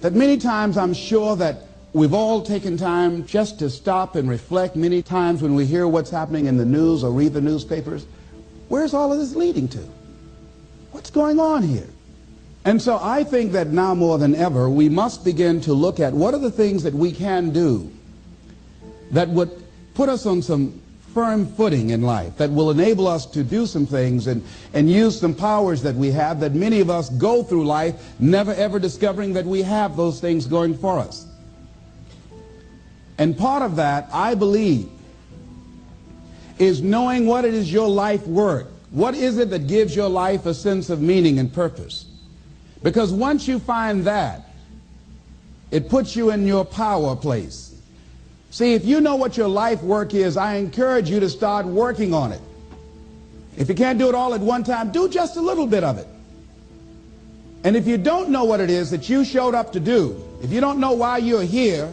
that many times I'm sure that we've all taken time just to stop and reflect many times when we hear what's happening in the news or read the newspapers. Where's all of this leading to? What's going on here? And so I think that now more than ever, we must begin to look at what are the things that we can do that would put us on some firm footing in life, that will enable us to do some things and, and use some powers that we have that many of us go through life never ever discovering that we have those things going for us. And part of that, I believe, is knowing what it is your life worth. What is it that gives your life a sense of meaning and purpose? Because once you find that, it puts you in your power place. See, if you know what your life work is, I encourage you to start working on it. If you can't do it all at one time, do just a little bit of it. And if you don't know what it is that you showed up to do, if you don't know why you're here,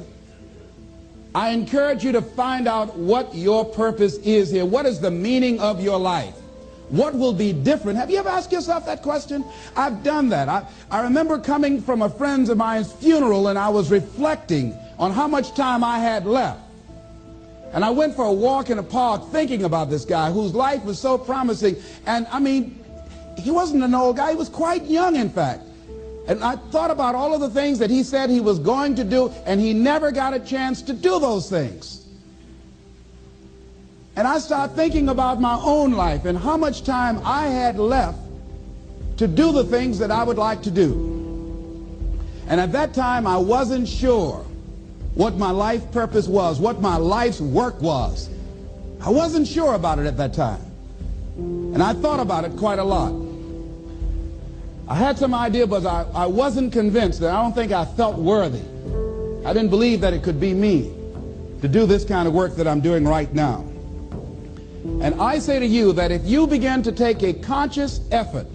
I encourage you to find out what your purpose is here. What is the meaning of your life? What will be different? Have you ever asked yourself that question? I've done that. I, I remember coming from a friend of mine's funeral and I was reflecting on how much time I had left. And I went for a walk in a park thinking about this guy whose life was so promising. And I mean, he wasn't an old guy. He was quite young, in fact. And I thought about all of the things that he said he was going to do, and he never got a chance to do those things. And I started thinking about my own life and how much time I had left to do the things that I would like to do. And at that time, I wasn't sure what my life purpose was, what my life's work was. I wasn't sure about it at that time. And I thought about it quite a lot. I had some idea, but I, I wasn't convinced that I don't think I felt worthy. I didn't believe that it could be me to do this kind of work that I'm doing right now. And I say to you that if you begin to take a conscious effort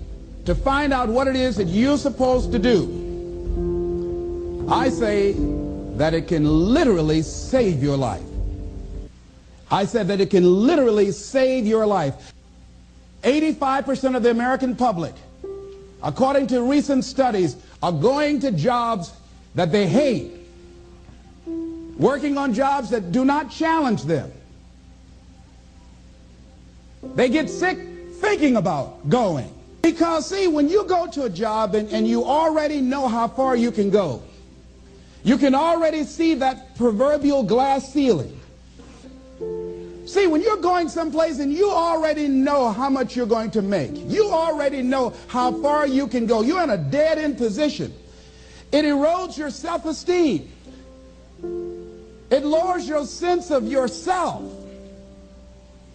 to find out what it is that you're supposed to do, I say that it can literally save your life. I said that it can literally save your life. 85% of the American public, according to recent studies, are going to jobs that they hate, working on jobs that do not challenge them. They get sick thinking about going. Because, see, when you go to a job and, and you already know how far you can go, you can already see that proverbial glass ceiling. See, when you're going someplace and you already know how much you're going to make, you already know how far you can go, you're in a dead end position. It erodes your self esteem, it lowers your sense of yourself.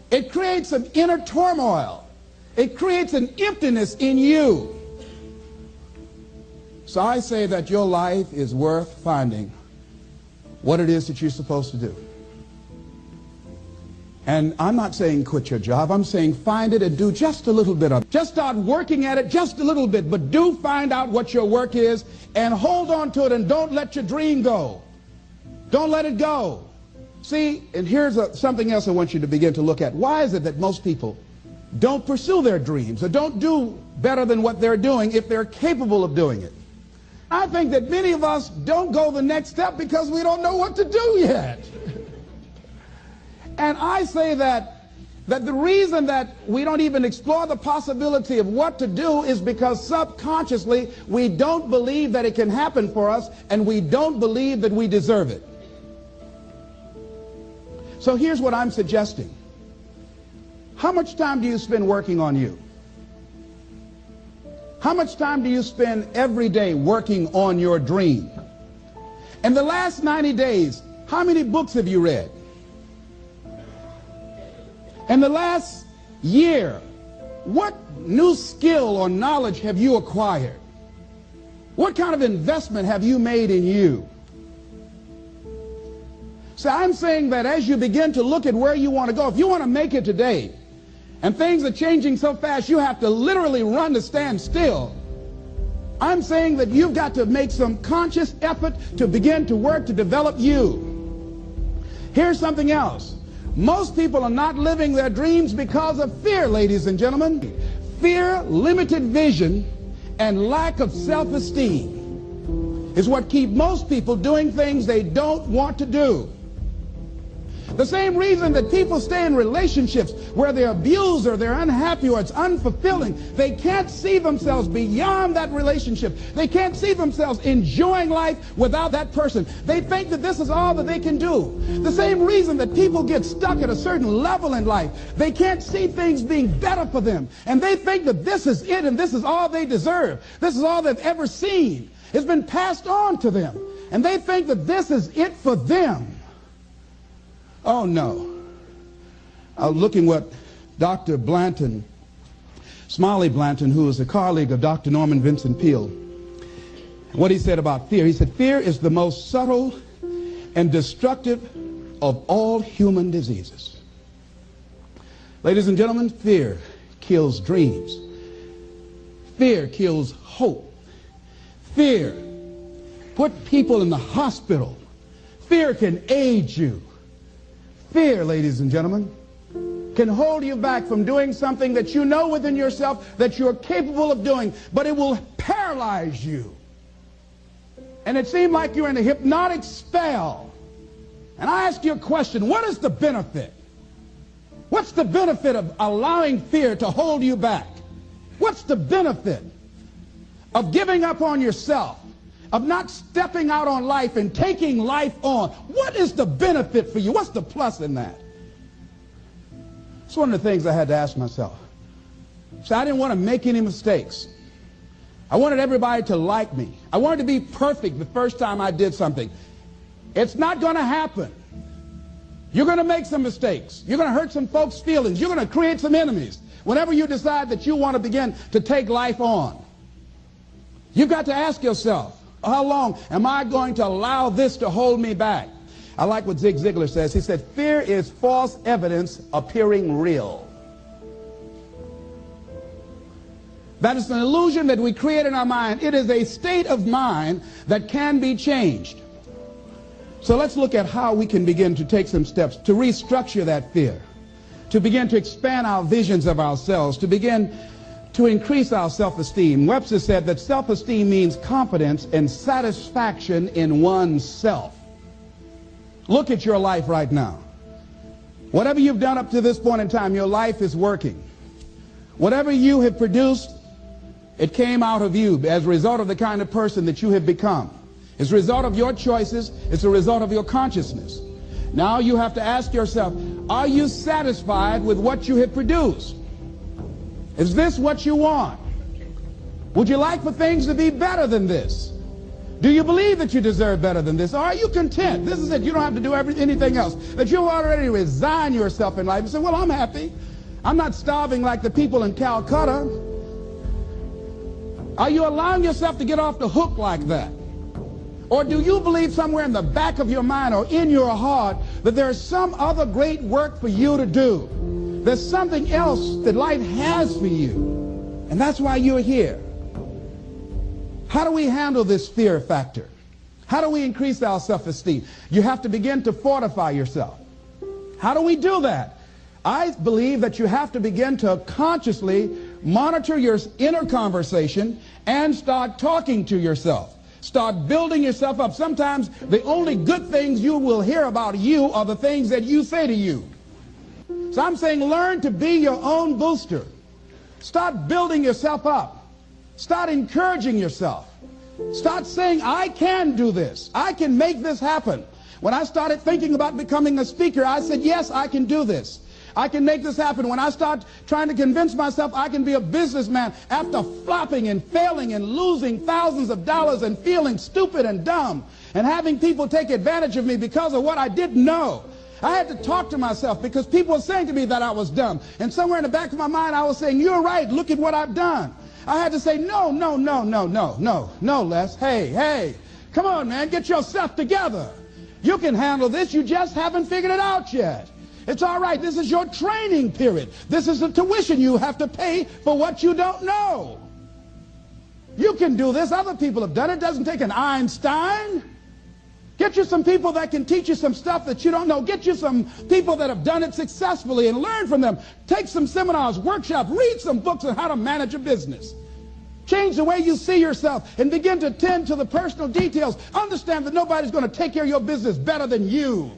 It creates an inner turmoil. It creates an emptiness in you. So I say that your life is worth finding what it is that you're supposed to do. And I'm not saying quit your job. I'm saying find it and do just a little bit of it. Just start working at it just a little bit. But do find out what your work is and hold on to it and don't let your dream go. Don't let it go. See, and here's a, something else I want you to begin to look at. Why is it that most people don't pursue their dreams or don't do better than what they're doing if they're capable of doing it? I think that many of us don't go the next step because we don't know what to do yet. and I say that that the reason that we don't even explore the possibility of what to do is because subconsciously we don't believe that it can happen for us and we don't believe that we deserve it. So here's what I'm suggesting. How much time do you spend working on you? How much time do you spend every day working on your dream? In the last 90 days, how many books have you read? In the last year, what new skill or knowledge have you acquired? What kind of investment have you made in you? So I'm saying that as you begin to look at where you want to go, if you want to make it today, and things are changing so fast, you have to literally run to stand still. I'm saying that you've got to make some conscious effort to begin to work to develop you. Here's something else. Most people are not living their dreams because of fear, ladies and gentlemen. Fear, limited vision, and lack of self-esteem. is what keep most people doing things they don't want to do. The same reason that people stay in relationships where they're abused or they're unhappy or it's unfulfilling, they can't see themselves beyond that relationship. They can't see themselves enjoying life without that person. They think that this is all that they can do. The same reason that people get stuck at a certain level in life, they can't see things being better for them. And they think that this is it and this is all they deserve. This is all they've ever seen. It's been passed on to them. And they think that this is it for them. Oh, no. I was looking what Dr. Blanton, Smiley Blanton, who was a colleague of Dr. Norman Vincent Peale, what he said about fear. He said, fear is the most subtle and destructive of all human diseases. Ladies and gentlemen, fear kills dreams. Fear kills hope. Fear put people in the hospital. Fear can age you. Fear, ladies and gentlemen, can hold you back from doing something that you know within yourself that you're capable of doing, but it will paralyze you. And it seemed like you're in a hypnotic spell. And I ask you a question, what is the benefit? What's the benefit of allowing fear to hold you back? What's the benefit of giving up on yourself? Of not stepping out on life and taking life on. What is the benefit for you? What's the plus in that? It's one of the things I had to ask myself. So I didn't want to make any mistakes. I wanted everybody to like me. I wanted to be perfect the first time I did something. It's not going to happen. You're going to make some mistakes. You're going to hurt some folks' feelings. You're going to create some enemies whenever you decide that you want to begin to take life on. You've got to ask yourself, how long am I going to allow this to hold me back? I like what Zig Ziglar says. He said, fear is false evidence appearing real. That is an illusion that we create in our mind. It is a state of mind that can be changed. So let's look at how we can begin to take some steps to restructure that fear, to begin to expand our visions of ourselves, to begin to increase our self-esteem. Webster said that self-esteem means confidence and satisfaction in oneself. Look at your life right now. Whatever you've done up to this point in time, your life is working. Whatever you have produced, it came out of you as a result of the kind of person that you have become. It's a result of your choices. It's a result of your consciousness. Now you have to ask yourself, are you satisfied with what you have produced? Is this what you want? Would you like for things to be better than this? Do you believe that you deserve better than this? Are you content? This is it. You don't have to do every, anything else. That you've already resigned yourself in life and say, well, I'm happy. I'm not starving like the people in Calcutta. Are you allowing yourself to get off the hook like that? Or do you believe somewhere in the back of your mind or in your heart that there's some other great work for you to do? There's something else that life has for you. And that's why you're here. How do we handle this fear factor? How do we increase our self-esteem? You have to begin to fortify yourself. How do we do that? I believe that you have to begin to consciously monitor your inner conversation and start talking to yourself. Start building yourself up. Sometimes the only good things you will hear about you are the things that you say to you. So I'm saying learn to be your own booster. Start building yourself up. Start encouraging yourself. Start saying, I can do this. I can make this happen. When I started thinking about becoming a speaker, I said, yes, I can do this. I can make this happen. When I start trying to convince myself I can be a businessman after flopping and failing and losing thousands of dollars and feeling stupid and dumb and having people take advantage of me because of what I didn't know. I had to talk to myself because people were saying to me that I was dumb. And somewhere in the back of my mind, I was saying, you're right. Look at what I've done. I had to say, no, no, no, no, no, no, no, Les. Hey, hey, come on, man. Get yourself together. You can handle this. You just haven't figured it out yet. It's all right. This is your training period. This is the tuition you have to pay for what you don't know. You can do this. Other people have done it. It doesn't take an Einstein. Get you some people that can teach you some stuff that you don't know. Get you some people that have done it successfully and learn from them. Take some seminars, workshops, read some books on how to manage a business. Change the way you see yourself and begin to tend to the personal details. Understand that nobody's going to take care of your business better than you.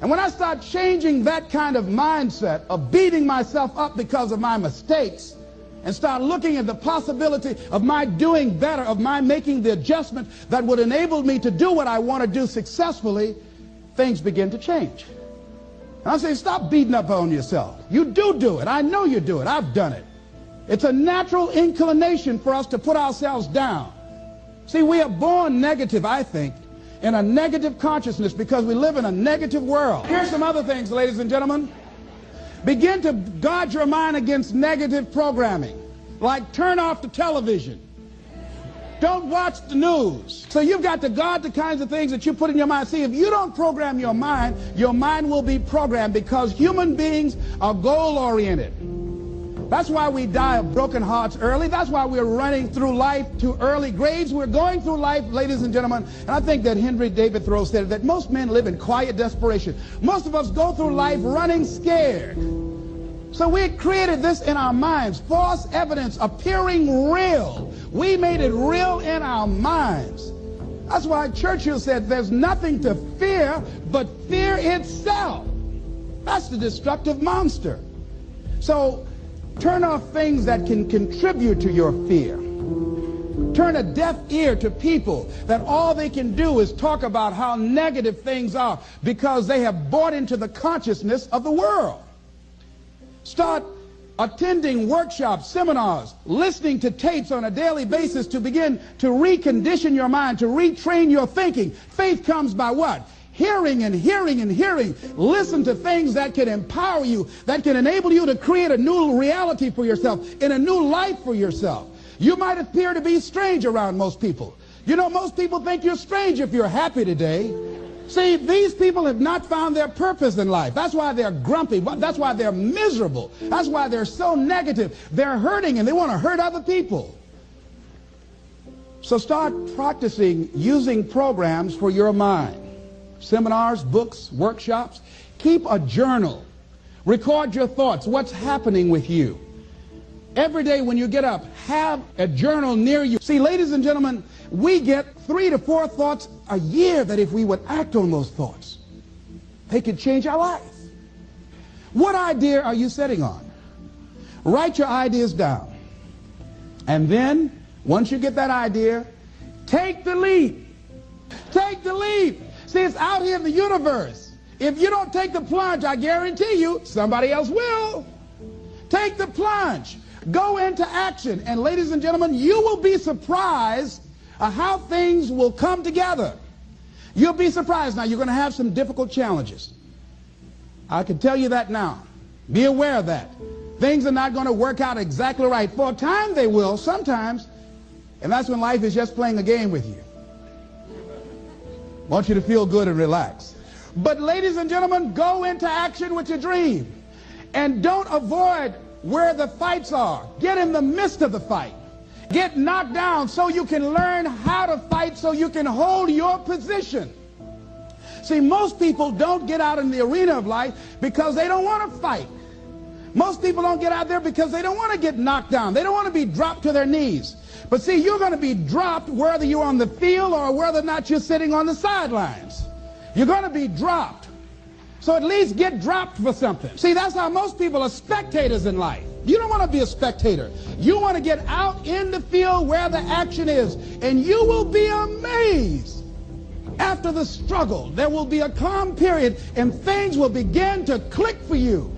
And when I start changing that kind of mindset of beating myself up because of my mistakes and start looking at the possibility of my doing better, of my making the adjustment that would enable me to do what I want to do successfully, things begin to change. And I say, stop beating up on yourself. You do do it. I know you do it. I've done it. It's a natural inclination for us to put ourselves down. See, we are born negative, I think, in a negative consciousness because we live in a negative world. Here's some other things, ladies and gentlemen. Begin to guard your mind against negative programming, like turn off the television. Don't watch the news. So you've got to guard the kinds of things that you put in your mind. See, if you don't program your mind, your mind will be programmed because human beings are goal-oriented. That's why we die of broken hearts early. That's why we're running through life to early graves. We're going through life, ladies and gentlemen. And I think that Henry David Thoreau said that most men live in quiet desperation. Most of us go through life running scared. So we created this in our minds, false evidence appearing real. We made it real in our minds. That's why Churchill said there's nothing to fear but fear itself. That's the destructive monster. So Turn off things that can contribute to your fear. Turn a deaf ear to people that all they can do is talk about how negative things are because they have bought into the consciousness of the world. Start attending workshops, seminars, listening to tapes on a daily basis to begin to recondition your mind, to retrain your thinking. Faith comes by what? Hearing and hearing and hearing. Listen to things that can empower you, that can enable you to create a new reality for yourself, in a new life for yourself. You might appear to be strange around most people. You know, most people think you're strange if you're happy today. See, these people have not found their purpose in life. That's why they're grumpy. That's why they're miserable. That's why they're so negative. They're hurting and they want to hurt other people. So start practicing using programs for your mind seminars, books, workshops. Keep a journal. Record your thoughts, what's happening with you. Every day when you get up, have a journal near you. See, ladies and gentlemen, we get three to four thoughts a year that if we would act on those thoughts, they could change our life. What idea are you setting on? Write your ideas down. And then, once you get that idea, take the leap. Take the leap. See, it's out here in the universe. If you don't take the plunge, I guarantee you, somebody else will. Take the plunge. Go into action. And ladies and gentlemen, you will be surprised at how things will come together. You'll be surprised. Now, you're going to have some difficult challenges. I can tell you that now. Be aware of that. Things are not going to work out exactly right. For a time, they will, sometimes. And that's when life is just playing a game with you want you to feel good and relax. But ladies and gentlemen, go into action with your dream. And don't avoid where the fights are. Get in the midst of the fight. Get knocked down so you can learn how to fight so you can hold your position. See, most people don't get out in the arena of life because they don't want to fight. Most people don't get out there because they don't want to get knocked down. They don't want to be dropped to their knees. But see, you're going to be dropped whether you're on the field or whether or not you're sitting on the sidelines. You're going to be dropped. So at least get dropped for something. See, that's how most people are spectators in life. You don't want to be a spectator. You want to get out in the field where the action is. And you will be amazed. After the struggle, there will be a calm period and things will begin to click for you.